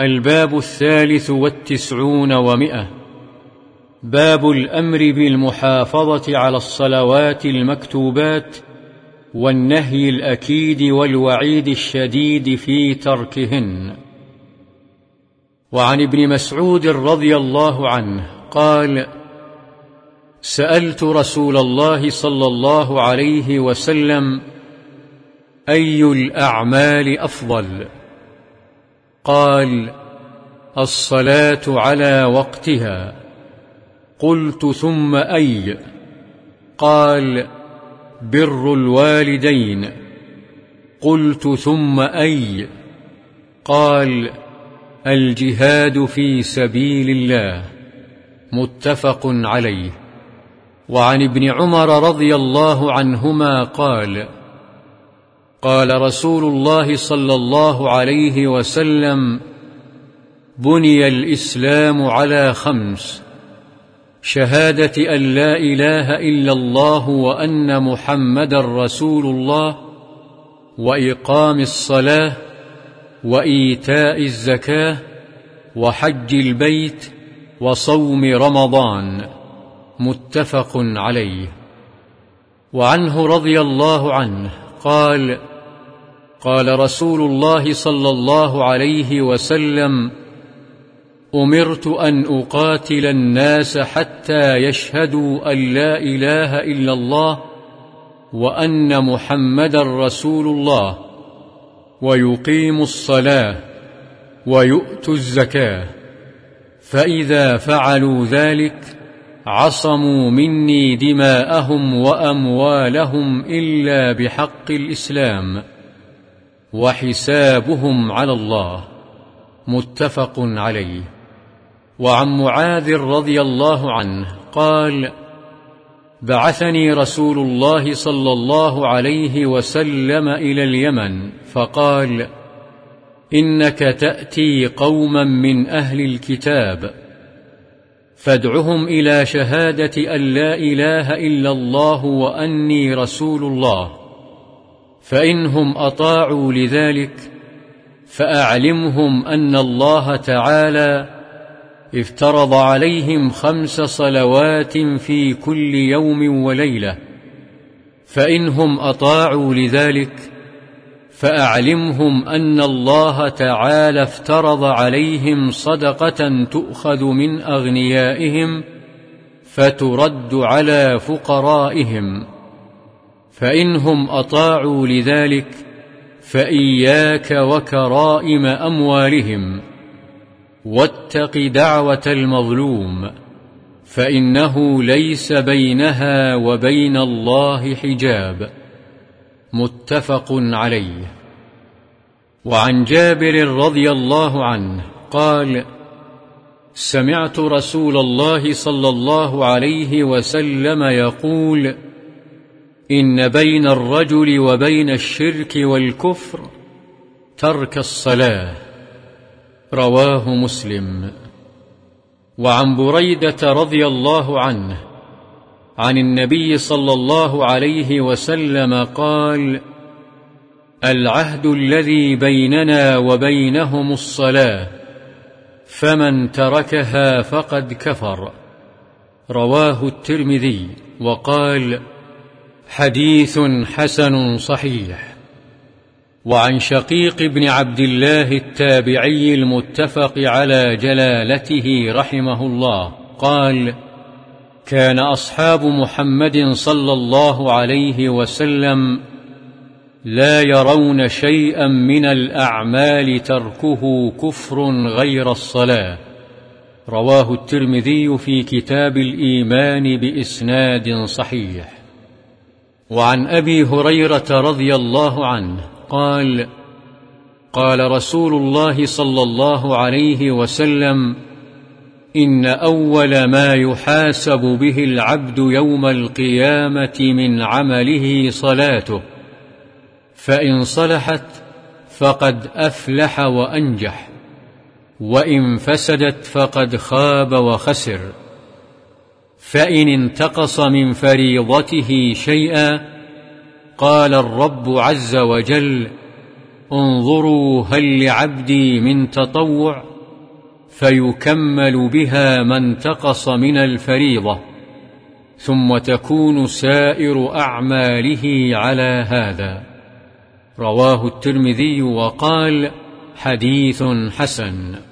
الباب الثالث والتسعون ومئة باب الأمر بالمحافظة على الصلوات المكتوبات والنهي الأكيد والوعيد الشديد في تركهن وعن ابن مسعود رضي الله عنه قال سألت رسول الله صلى الله عليه وسلم أي الأعمال أفضل؟ قال الصلاة على وقتها. قلت ثم أي. قال بر الوالدين. قلت ثم أي. قال الجهاد في سبيل الله. متفق عليه. وعن ابن عمر رضي الله عنهما قال قال رسول الله صلى الله عليه وسلم بني الإسلام على خمس شهادة أن لا إله إلا الله وأن محمد رسول الله وإقام الصلاة وإيتاء الزكاة وحج البيت وصوم رمضان. متفق عليه. وعنه رضي الله عنه قال قال رسول الله صلى الله عليه وسلم أمرت أن أقاتل الناس حتى يشهدوا أن لا إله إلا الله وأن محمد رسول الله ويقيموا الصلاة ويؤتوا الزكاة فإذا فعلوا ذلك عصموا مني دماءهم وأموالهم إلا بحق الإسلام. وحسابهم على الله متفق عليه. وعن معاذ رضي الله عنه قال بعثني رسول الله صلى الله عليه وسلم إلى اليمن فقال إنك تأتي قوما من أهل الكتاب فادعهم إلى شهادة أن لا إله إلا الله وأني رسول الله. فإنهم أطاعوا لذلك فأعلمهم أن الله تعالى افترض عليهم خمس صلوات في كل يوم وليلة. فإنهم أطاعوا لذلك فأعلمهم أن الله تعالى افترض عليهم صدقة تؤخذ من أغنيائهم فترد على فقرائهم. فإنهم أطاعوا لذلك فإياك وكرائم أموالهم واتق دعوة المظلوم فإنه ليس بينها وبين الله حجاب متفق عليه. وعن جابر رضي الله عنه قال سمعت رسول الله صلى الله عليه وسلم يقول إن بين الرجل وبين الشرك والكفر ترك الصلاة. رواه مسلم. وعن بريدة رضي الله عنه عن النبي صلى الله عليه وسلم قال العهد الذي بيننا وبينهم الصلاة فمن تركها فقد كفر. رواه الترمذي وقال حديث حسن صحيح. وعن شقيق بن عبد الله التابعي المتفق على جلالته رحمه الله قال كان أصحاب محمد صلى الله عليه وسلم لا يرون شيئا من الأعمال تركه كفر غير الصلاة. رواه الترمذي في كتاب الإيمان بإسناد صحيح. وعن أبي هريرة رضي الله عنه قال قال رسول الله صلى الله عليه وسلم إن أول ما يحاسب به العبد يوم القيامة من عمله صلاته فإن صلحت فقد أفلح وأنجح وإن فسدت فقد خاب وخسر. فإن انتقص من فريضته شيئا قال الرب عز وجل انظروا هل لعبدي من تطوع فيكمل بها ما انتقص من الفريضة ثم تكون سائر أعماله على هذا. رواه الترمذي وقال حديث حسن.